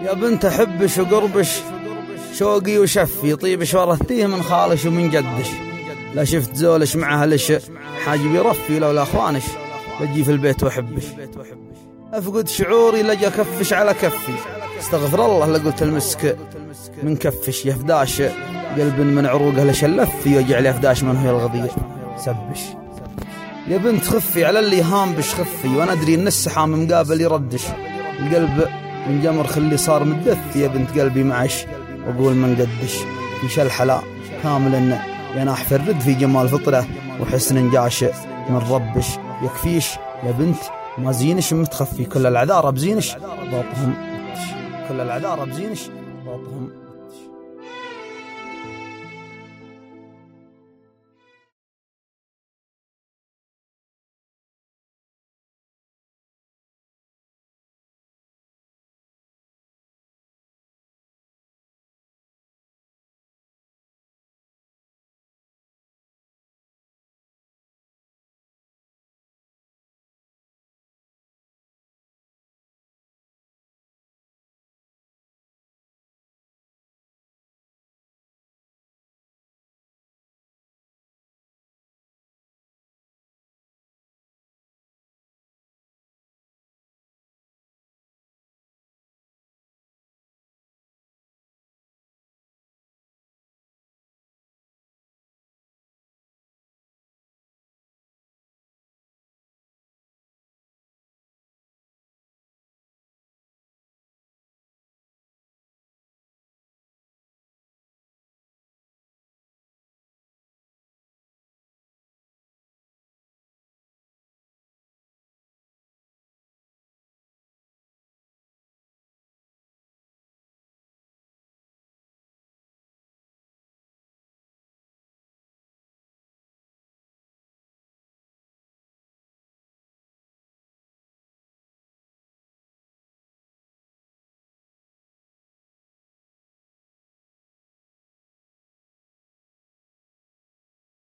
يا بنت احبش وقربش شوقي وشفي طيبش ورثتيه من خالش ومن جدش. لا شفت زولش معها لش حاجب يرفي لولا اخوانش بجي في البيت واحبش أفقد شعوري لجا كفش على كفي. استغفر الله لقلت المسك من كفش يا فداش قلب من عروقه لشلف يوجع لي فداش من هو الغضير سبش. يا بنت خفي على اللي هام بش خفي وأنا أدري إن السحام مقابل يردش. القلب من جمر خلي صار مدث يا بنت قلبي معش. واقول من قدش في شل كامل إنه. يناح في الرد في جمال فطرة وحسن جاش من ربش. يكفيش يا بنت ما زينش متخفي. كل العذارى بزينش باطهم كل العذارى بزينش باطهم